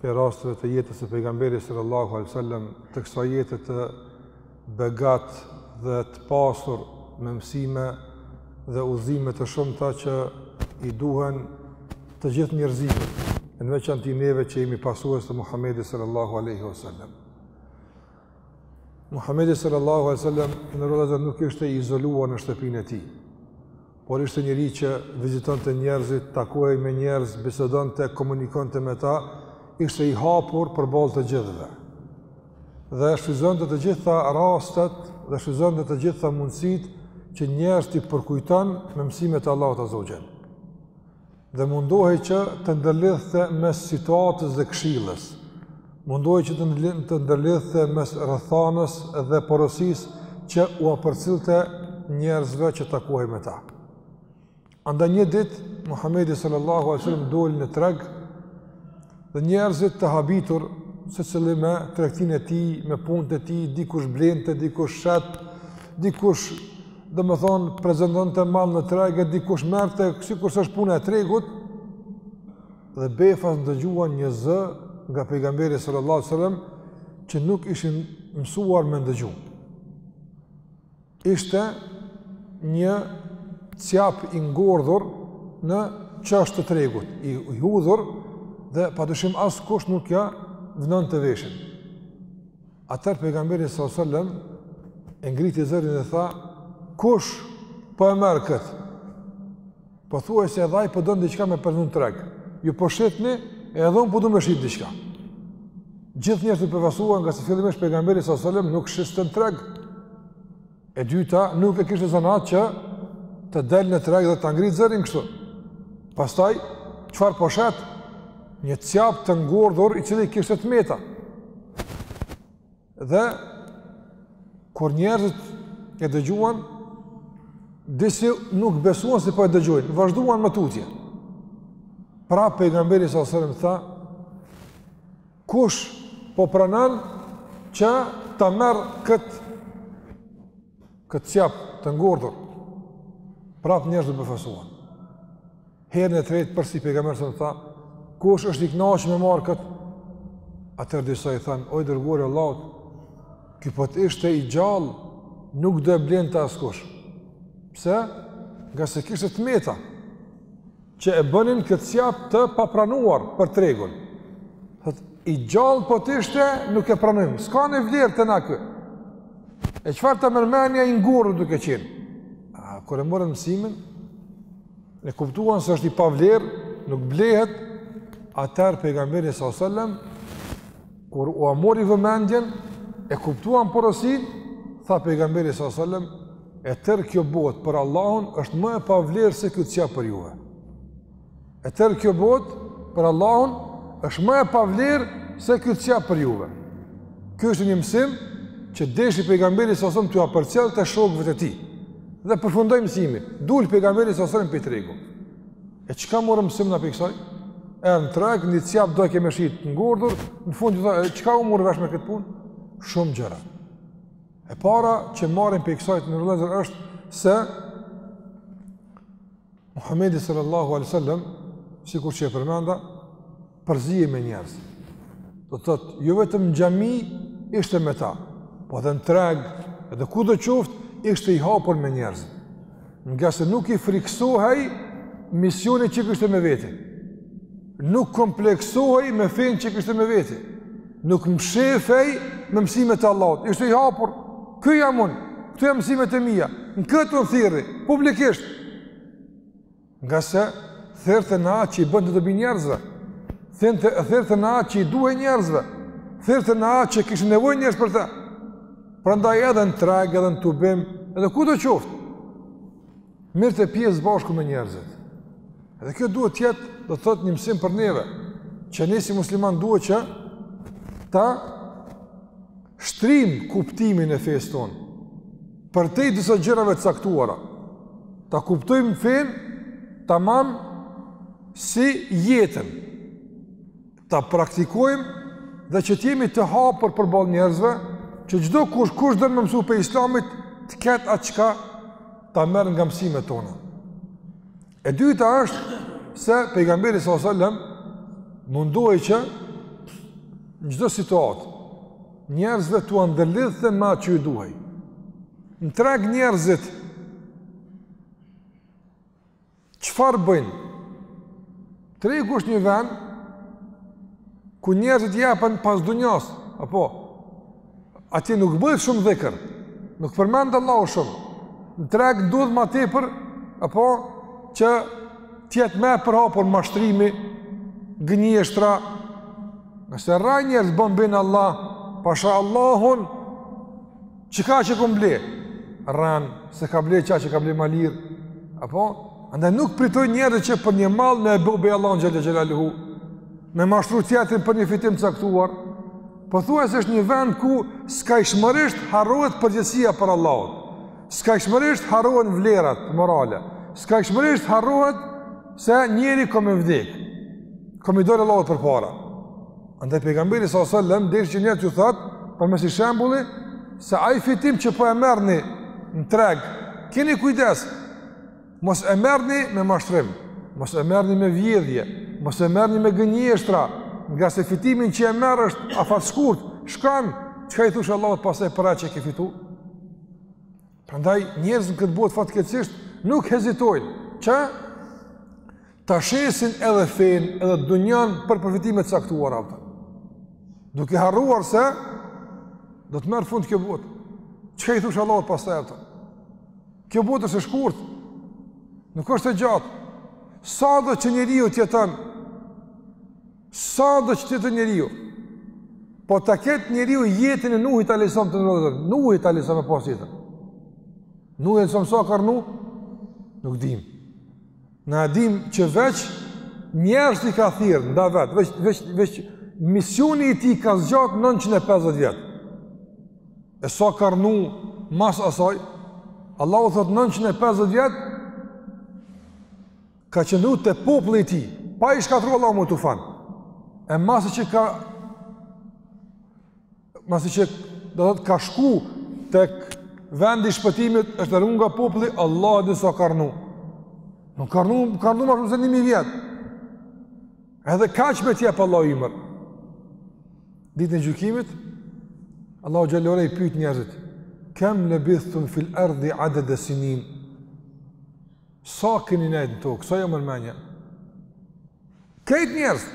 Prej rasteve të jetës së pejgamberit sallallahu alaihi wasallam të kësaj jete të begatë dhe të pasur me mësime dhe udhëzime të shumta që i duhen të gjithë njerëzimit, e në veçanti neve që jemi pasues të Muhamedit sallallahu alaihi wasallam. Muhamedi sallallahu alaihi wasallam i nderuar, nuk ishte i izoluar në shtëpinë e tij. Por ishte njeri që vizitonte njerëzit, takohej me njerëz, bisedonte, komunikonte me ta, ishte i hapur përballë të gjithëve. Dhe shfrytëzonte të gjitha rastet dhe shfrytëzonte të gjitha mundësitë që njerëzit t'i përkujton me mësimet e Allahut azza wa jall. dhe mundohej që të ndërlidhte mes situatës dhe këshillës. Mundohej që të ndërlidhte mes rrethanës dhe porosisë që ua përcillte njerëzve që takohej me ta. Andaj një ditë Muhamedi sallallahu alaihi wasallam doli në treg Dhe njerëzit të habitur, secili me tregtinë e tij, me punët e tij, dikush blente, dikush shet, dikush, domethënë, prezantonte mall në treg e, dikush merrte, sikurse është puna e tregut, dhe befas ndëgjuan një zë nga pejgamberi sallallahu sallam, që nuk ishin mësuar me ndëgju. Ishte një cjap i ngordhur në qosht të tregut, i hudhur dhe pa dyshim askush nuk ja vnonte veshin. Atëherë pejgamberi s.a.s. e ngriti zërin dhe tha, kush po e merr këtë? Pothuajse edhe ai po don diçka me prezantu n'treg. Ju po shitni, edhe un po do me shit diçka. Gjithë njerëzit u befasuan ngase fillimisht pejgamberi s.a.s. nuk shiste në treg. E dyta, nuk e kishte zanat që të del në treg dhe ta ngrit zërin kështu. Pastaj, çfarë po shet? Një cjap të ngordhur i cili kishte të meta. Dhe kur njerëzit e dëgjuan, disi nuk besuan se po e dëgjojnë, vazhduan më tutje. Prap pejgamberi s.a.s. tha, kush po pranon që ta merr këtë këtë cjap të ngordhur, prap njerëzit u befasuan. Herën e tretë përsëri pejgamberi s.a.s. tha, kush është i kënaqur me marr kët? Atëherë disa i thanë, o i dërguar i Allahut, ky po të ishte i gjallë, nuk do e blente askush. Pse? Ngase kishte të meta që e bënin këtë cjap të papranuar për tregun. Thot i gjallë po të ishte, nuk e pranojmë. S'ka ndonjë vlerë te na ky. E çfarë ta merrnim i ngordhur duke qenë? A, kur e morën mësimin, E kuptuan se është i pavlerë, nuk blehet, atëherë pejgamberi s.a.s. Kur ua mori vëmendjen, e kuptuan porosinë, tha pejgamberi s.a.s. E tërë kjo botë për Allahun është më e pavlerë se ky cjap për juve. E tërë kjo botë për Allahun është më e pavlerë se ky cjap për juve. Kjo është një mësim që deshi pejgamberi s.a.s. t'jua përcjell te shokëve të tij. Dhe përfundoi mësimi, dul pejgamberi s.a.s. prej tregu. E çka morëm mësim na prej kësaj? Erdh në treg, një cjap do me e shit të ngordhur, në fund të thë, e çka u mor vesh me këtë punë? Shumë gjëra. E para që marrim prej kësaj të nderuar vëllezër është se Muhamedi sallallahu alaihi wasallam, sikur që e përmenda, përzihej me njerëz. Do thotë, jo vetëm në xhami ishte me ta, po edhe në treg, edhe kudo qoftë ishte i hapur me njerëz. Ngase nuk i frikësohej misionit që kishte me veti. Nuk kompleksohej me fenë që kishte me veti. Nuk mshefej me mësimet e Allahut. Ishte i hapur, ky jam unë, këto janë mësimet e mia, në këtë unë thirri, publikisht. Ngase, thërriste në atë që i bënte dobi njerëzve, thërriste në atë që i duhej njerëzve, thërriste në atë që kishin nevojë njerëzit për të. Prandaj edhe në treg, edhe në tubim, edhe kudo qoftë. Merrte pjesë bashkë me njerëzit. Dhe kjo duhet të jetë, do të thotë një mësim për neve, që ne si musliman duhet që ta shtrijmë kuptimin e fesë tonë përtej disa gjërave të caktuara, ta kuptojmë fenë, tamam si jetën, ta praktikojmë dhe që të jemi të hapur përballë njerëzve, që çdokush kush don me mësu për Islamin, të ketë atë çka ta merr nga mësimet tona. E dyta është se pejgamberi sallallahu alajhi wasallam mundohej që në çdo situatë njerëzve t'ua ndërlidhte me atë që i duhej. Në treg njerëzit Çfarë bëjnë? Tregu është një vend ku njerëzit jepen pas dunjasë, apo atje nuk bëhet shumë dhikr, nuk përmendet Allahu shumë. Në treg duhet më tepër apo që të jetë më e përhapur mashtrimi, gënjeshtra. Nëse rrejnë njerëz bëjnë be në Allah, pasha Allahun Qe kaq e kom ble. Rren, se ka ble kaq ka ble ma lirë. Apo? Andaj nuk pritojn njerëzit që për një mall me e bo be Allahun xhelle xhelaluhu. Me mashtru tjetrin për një fitim të caktuar. Po thuajse është një vend ku skajshmërisht harrohet përgjegjësia para Allahut. Skajshmërisht harrohen vlerat morale. Skajshmërisht harrohet se njeri ko me vdekë. Ko me i dal Allahut përpara. Andaj pejgamberi s.a.s. deshi që njerëzve t'ju thotë, përmes ni shembulli, se ai fitim që po e merrni në treg, keni kujdes, mos e merrni me mashtrim, mos e merrni me vjedhje, mos e merrni me gënjeshtra, nga se fitimin që e merr është afatshkurt, shkon, çka i thush Allahut pastaj pra që e ke fitu? Prandaj njerëz në këtë botë fatkeqësisht nuk hezitojnë, që ta shesin edhe fenë edhe dunjan për përfitime të caktuara. Duke harruar se do të merr fund kjo botë. Çka i thush Allahut pastaj apo? Kjo botë është e shkurt. Nuk është e gjatë. Sado që njeriu të jeton, sado që të jeton njeriu. Po ta ketë njeriu jetën e Nuhit alayhis salam, të Nuhit alayhis salam me pas jetën. Nuhi alayhis salam sa ka rrnu? Nuk dimë. Na e dim që veç njerëzit i ka thirr n'davet, veç veç veç misioni i tij ka zgjat 950 vjet. E sa ka rrnu mas asaj, Allahu thot 950 vjet ka qëndru te populli i tij, pa i shkatru Allahu me tufan. E masi që ka Masi që do të ka shku tek vendi i shpëtimit është largu nga populli, Allahu e di sa ka rrnu. Nuhu ka rrnu, ka rrnu ma shumë se një mij vjet. Edhe kaq me t'jep Allahi ymër. Ditën e gjykimit, Allahu xhelle ala i pyt njerëzit. Kem lebithtum fil erdi adede sinin. Sa keni nejt në tokë, sa jau merr menja. Krejt njerëzit.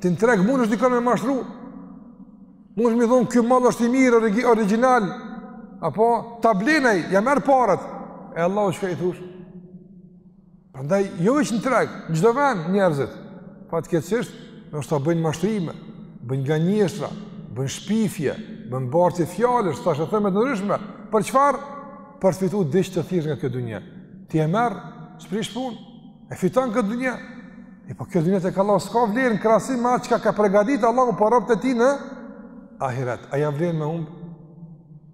Ti në treg munesh dikon me mashtru, munesh me i thon, ky mall është i mirë, origjinal, apo ta blen ai, ja merr paret, e Allahut çka i thush. Prandaj, jo veç në treg, në çdo ven njerëzit, fatkeqësisht, shpeshta bëjnë mashtrime, bëjnë gënjeshtra, bëjnë shpifje, bëjnë bartje fjalësh, thashetheme të ndryshme, për çfarë? Për të fitu diç të thjeshtë nga kjo dunja. Ti e merr, s'prish punë, e fiton këtë dunja, E po kjo dunja tek Allahu s'ka vlerë në krahasim me atë çka ka pregadit Allahu për robtë e tij në ahiret. A ja vlen me humb?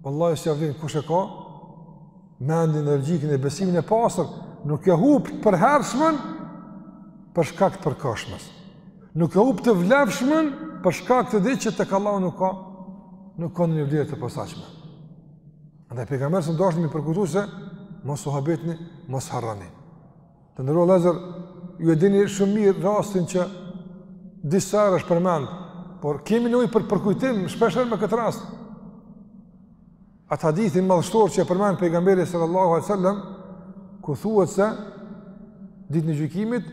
Vallahi s'ja vlen kush e ka menden logjike e besimin e pastër, nuk e hupë të përhershmen për shkak të përkohshmes. Nuk e hupë të vlefshmen për shkak të diçkaje që tek Allahu nuk ka, nuk ka ndonjë vlerë të posaçme. Andaj pejgamberi deshi me i përkujtu se mos u habitni, mos harroni. Të nderuar vëllezër, ju e dini shumë mirë rastin që disa herë është përmend, por kemi nevojë për përkujtim, shpeshherë me këtë rast. Atë hadithin madhështor që e përmend pejgamberi sallallahu alejhi ve selem, ku thuhet se ditën e gjykimit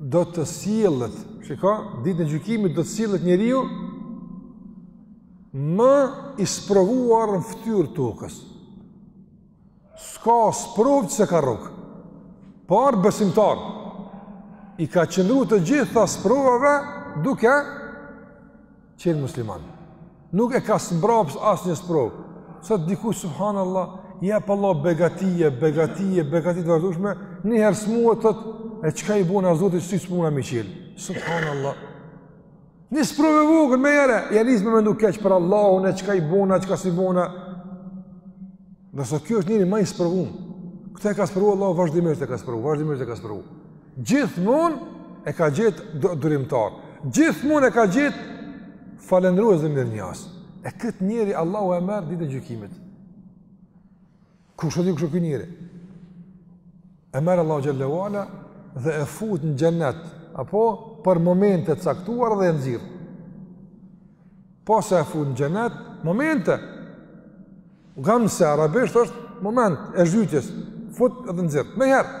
do të sillet, shiko, ditën e gjykimit do të sillet njeriu më i sprovuar në ftyrë të tokës. S'ka sprovë që s'e ka rrok. Por besimtar, i ka qëndru të gjitha sprovave duke qenë musliman. Nuk e ka zmbraps asnjë sprovë. Sot dikuj, subhanallah, i jep Allahu begati e begati e begati të vazhdushme, një herë sëmuhet, thotë e çka i bona zotit s'muna me qit. Subhanallah. Një sprovë e vogël menjëherë, ia nisim me mendu keq për Allahun e çka i bona, çka s'i bona. Ndërsa ky është njeri ma i sprovum. Këtë e ka sprovu, Allahu vazhdimisht e ka sprovu, vazhdimisht e ka sprovu. Gjithmonë e ka gjetë durimtar. Gjithmonë e ka gjetë falënderues dhe mirënjohës. E këtë njeri Allahu e merr ditën e gjykimit. Kush do të jetë ky njeri? E merr Allahu xhelle ue ala dhe e fut në xhennet, apo për momente të caktuara dhe e nxirr. Pasi e fut në xhennet, momente. Gamse arabisht është moment e zhytjes, fut edhe nxirr. Menjëherë.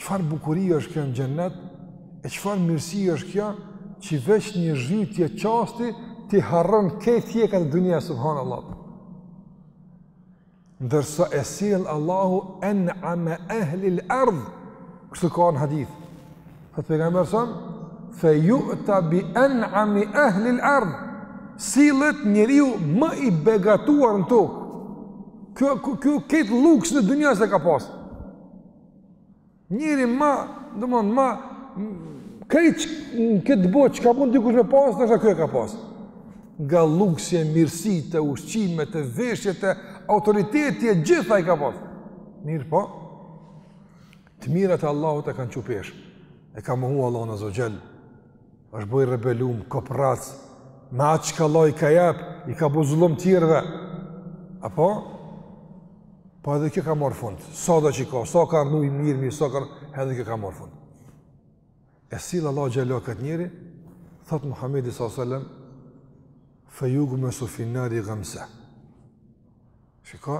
Çfarë bukuri është kjo në xhennet? E çfarë mirësi është kjo që veç një zhytje çasti t'i harron krejt hjekat e dunjasë subhanallahu. Ndërsa e sjell Allahu en'ame ehlil-erd, kështu ka në hadith. Thotë pejgamberi fe ju'ta bi en'ami ehlil-erd. Sillet njeriu më i begatuar në tokë. Ky krejt luksin e dunjasë e ka pas. Njeri ma, domethënë ma, krejt në këtë botë çka mund dikush me pasë, tash ky e ka pasë. Nga luksi e mirësitë, ushqimet e veshjet e autoriteti, të gjitha i ka pasë. Mirëpo, të mirat e Allahut e kanë çu peshë, e ka mohu Allahun azze ve xhel, është bo i rebelum, koprac, me atë çka Allahu i ka jep, i ka bo zullum tjerve, apo, Po edhe kjo ka marrë fund. Sado që ka, sa ka rrnu mirë, mirë, sa ka rrnu, edhe kjo ka marrë fund. E sjell Allah xhelehu këtë njeri, thotë Muhammedi s.a.s. Fe jugmesu fi nari gamse. Shiko,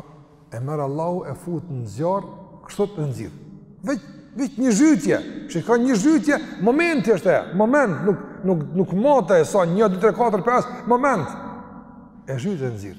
e merr Allahu e fut në zjarr, kështu për me nxjerrë. Veç, veç një zhytje, shiko një zhytje, momenti është e, moment, nuk, nuk, nuk matet sa, një, dy, tre, katër, pesë, moment. E zhyt e nxjerr.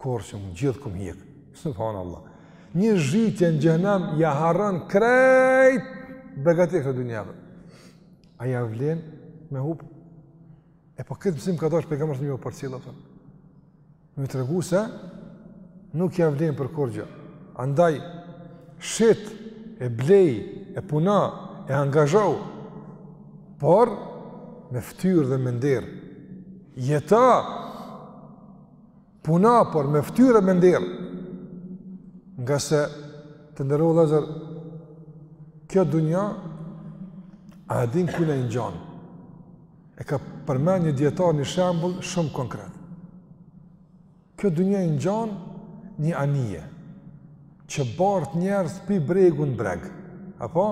Kurgjë në gjithë kam hjek, subhanallah. Një zhytje në xhehnem, ja harron krejt begatitë e dunjasë. A ja vlen me hup? E po këtë mësim ka dasht pejgamberi me përcjellë atë. Me tregu se nuk ja vlen për kurgja. Andaj shit e blej e puno e angazhohu. Por me fytyrë dhe me nder. Jeta Puno, por me ftyrë e me nder, ngase të nderu vllezër, kjo dunja, a edin kune në gjanë, e ka përmen një djetar një shembul shumë konkret. Kjo dunja në gjanë një anije, që bart njerëz pi bregu në breg. Apo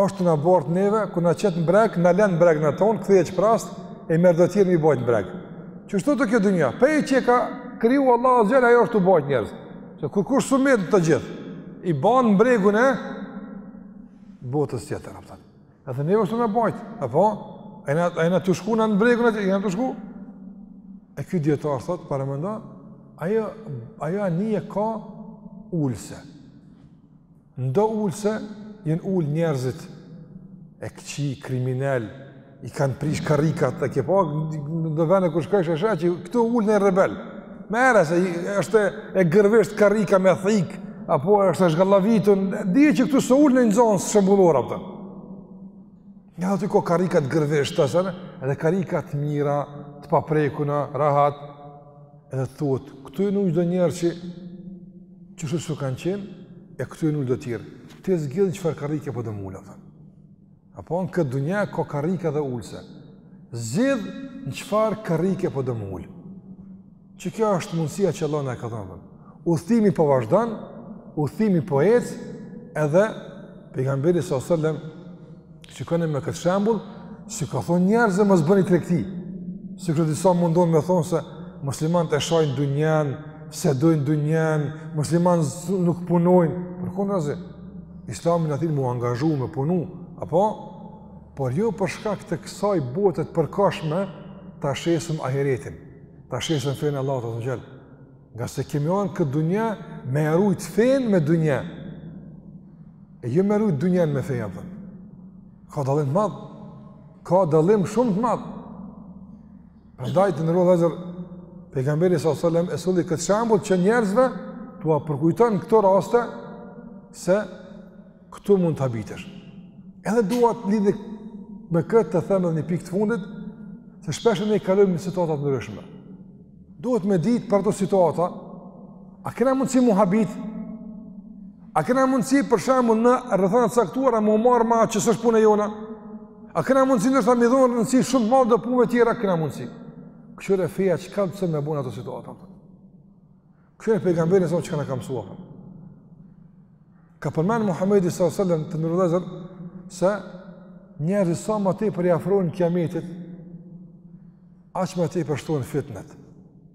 është na bart neve kur na qet në breg, na len n'breg apo ton, kthehet prapsht e merr do tjerë mi bajt në breg. Qështu kjo dynja, pej që ka kriju Allah azze ue xhel, ajo është tu bajt njerëz. Se kurkush s'mun mi të gjithë, i ban në bregun e, botës tjetër, apo ton. Edhe neve është tu na bajt, apo, jena, jena tu shku në në bregun e tij, jena tu shku. E ky dijetar, thotë, paramendo, ajo, ajo anije ka ulëse. N'do ulëse, jenë ulë njerëzit e këqij, kriminel, i kanë prish karrikat, e ke pa, në do vende kur shkojsh e sheh, që këtu ulë naj rebel. Masi është e gërvisht karrika me thikë, apo është e zhgarravitun, dije që këtu s'ulet një nxënës shembullor, apo. Nga dhe ti ka karrikat gërvisht, të sene, edhe karrika të mira, të paprekuna, rahat, edhe të thuhet, këtu jenë do njerëz që, që shë së kanë qenë, e këtu jenë do tjerë. Ti e zgjidh çfarë karrike po do m'u ulë, apo. Apo në këtë dunja ka karrike dhe ulëse. Zgjidh në çfarë karrike po do m'u ulë. Që kjo është mundësia që Allahu na e ka dhonë. Udhëtimi po vazhdon, udhëtimi po ec, edhe pejgamberi sa sëllem, shikoni me këtë shembull, s'i ka thonë njerëzve mos bëni tregti. Sikur se disa mundohen me thonë se muslimant e shajnë dunjen, s'e dojnë dunjen, muslimant nuk punojnë. Përkundrazi, Islami na thirr mu angazhu me punu, apo por jo për shkak të kësaj bote të përkohshme ta shesim ahiretin, ta shesim fen Allahut azze ve xhel. Nga se kemi në këtë dunja me rujt fen me dunja. E jo me rujt dunjan me fen apo. Ka dallim të madh. Ka dallim shumë të madh. Prandaj të nderuar vllezër, pejgamberi s.a.s. e solli këtë shambull që njerëzve t'ua përkujton këto raste se këtu mund të habitesh. Edhe dua të lidh me këtë të them edhe një pikë të fundit, se shpesh ne i kalojmë në situata të ndryshme. Duhet me ditë për ato situata, a kena mundësi mu habit, A kena mundësi për shembull në rrethana të caktuara mu marr me atë që s'është punë e jona? A kena mundësi ndoshta me i dhon rëndësi shumë t'madhe do punëve të tjera kena mundësi? Këqyre feja çka me bo n'ato situata. Këqyre pejgamberi s.a.s. çka na ka mësuar. Ka përmend Muhamedi sallallahu alajhi wasallam të nderuar vllezër se njerëzit sa ma tepër i afrohen kiametit, aq ma tepër shtohen fitnet.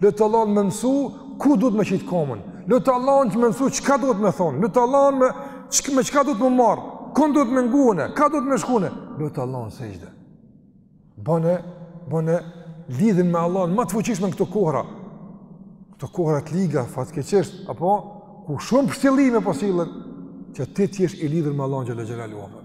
Lute Allahun me t'mësu ku duhet me qitë komën. Lute Allahun që me t'mësu çka duhet me thonë. Lute Allahun me, çka, me çka duhet me marr. Kënë duhet me ngune, ka duhet me shkune. Lute Allahun n'sexhde. Bone, bone, lidhjen me Allahun, ma të fuqishme në këto kohra. Këto kohra të liga, fatkeqisht, apo, ku shumë pështjelime po sillen, që ti t'jesh i lidhun me Allahun xhele xhelaluhu.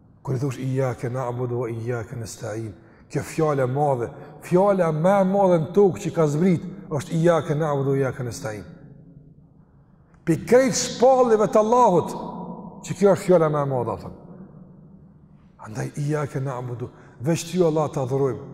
Kur i thush ijake nabudu ve ijake nestain. Kjo fjalë e madhe, fjala më e madhe në tokë që ka zbrit, është ijake nabudu ve ijake nestain. Pi krejt shpalljeve të Allahut, që kjo është fjala më e madhe atë. Andaj ijake nabudu, veç ty Allah të adhurojmë.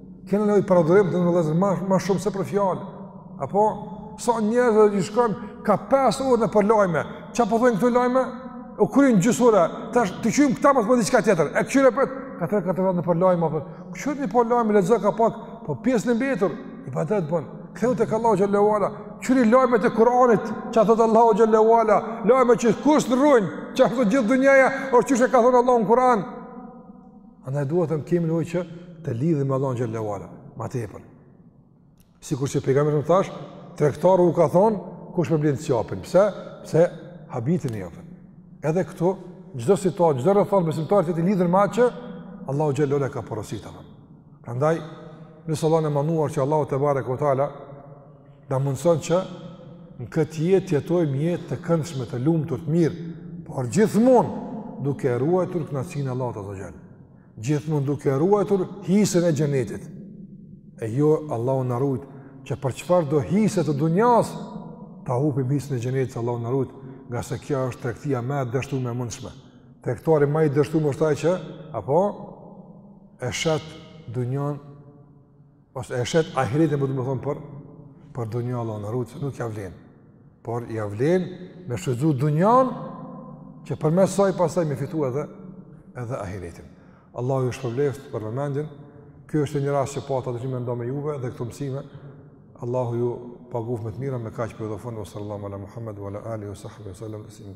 Kena nevojë për adhurim të nderuar vllezër, ma, ma shumë se për fjalë. Apo, sa njerëzve i shkon, ka 5 orë nëpër lajme. Çka po thonë këto lajme? U kryn gjysë ora, tash të kqyrim këta mos ma diçka tjetër. E këqyre për, ka 3-4 orë nëpër lajme. Për. Këqyre një për lajme, lexo ka pak, po pjesë në mbetur, i pa të bënë. Kthehu te Allahu xhele ve ala, kqyri lajmet e Kuranit, çka thotë Allahu xhele ve ala, lajme që kusë në rrujnë, çka thotë gjithë dunjaja, o çështë e ka thënë Allahu në Kuran, Andaj duhet të kemi nevojë që të lidhemi me Allahun xhele ve ala, ma tepër. Sikur që pejgamberi me tash, tregtaru u ka thon, kush me blen çapin? Pse? Pse habitin e jotën. Edhe këtu, çdo situatë, çdo rrethon besimtari të jetë i lidhun me atë që Allahu xhele ve ala ka porositur. Prandaj, nëse Allah na nderuar që Allahu tebareke ve teala Na mundëson që në këtë jetë të jetojmë jetë të këndshme, të lumtur, të mirë, por gjithmonë duke ruajtur kënaqësinë e Allahut azze ve xhel. Gjithmonë duke ruajtur hisën e xhenetit. E jo Allahu na rujt që për çfarëdo hise të dunjas ta hupim hisën e xhenetit Allahu na rujt, ngase kjo është tregtia më e dështume e mundshme. Tregtari ma i dështum është ai që apo e shet dunjan Ose e shet ahiretin pra domethënë për për dunja Allahu na rujt nuk ja vlen. Por ja vlen me shfrytëzu dunjan që përmes saj pastaj me fitu edhe edhe ahiretin. Allahu ju shpërbleft për vëmendjen. Ky është një rast që pata dëshirë me nda me juve edhe këto mësime. Allahu ju paguft me të mira me kaq përfundojmë ve sallallahu ala Muhammed wa ala alihi wa sahbihi wa sallam.